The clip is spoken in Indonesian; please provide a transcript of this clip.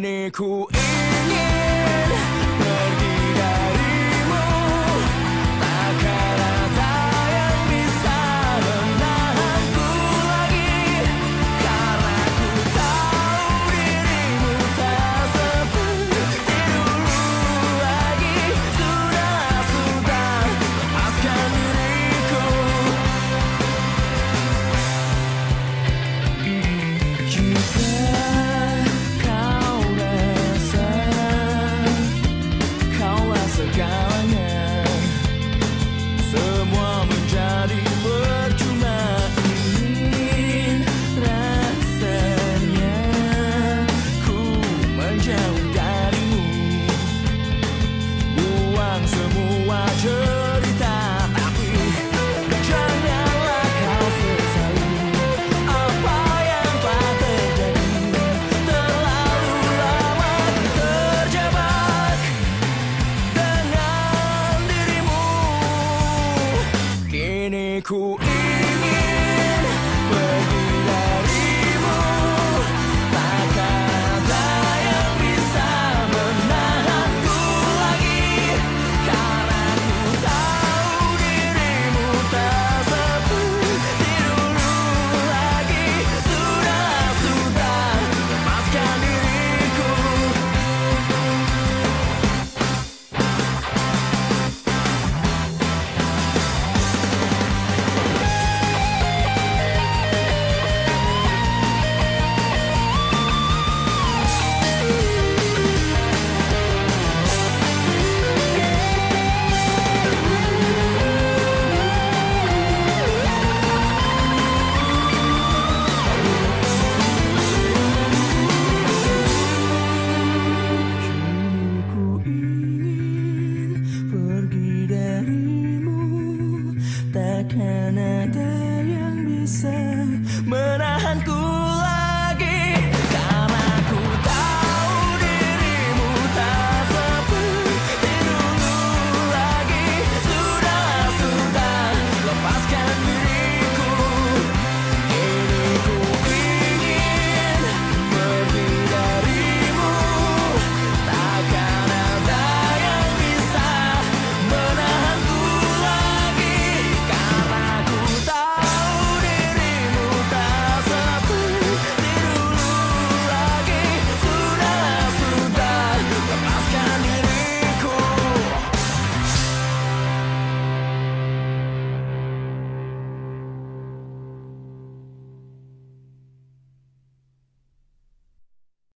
に食いに ini ku ingin pergi darimu. Tak ada yang bisa menahanku lagi. Karena ku tahu dirimu tak takkan ada yang bisa menahanku lagi.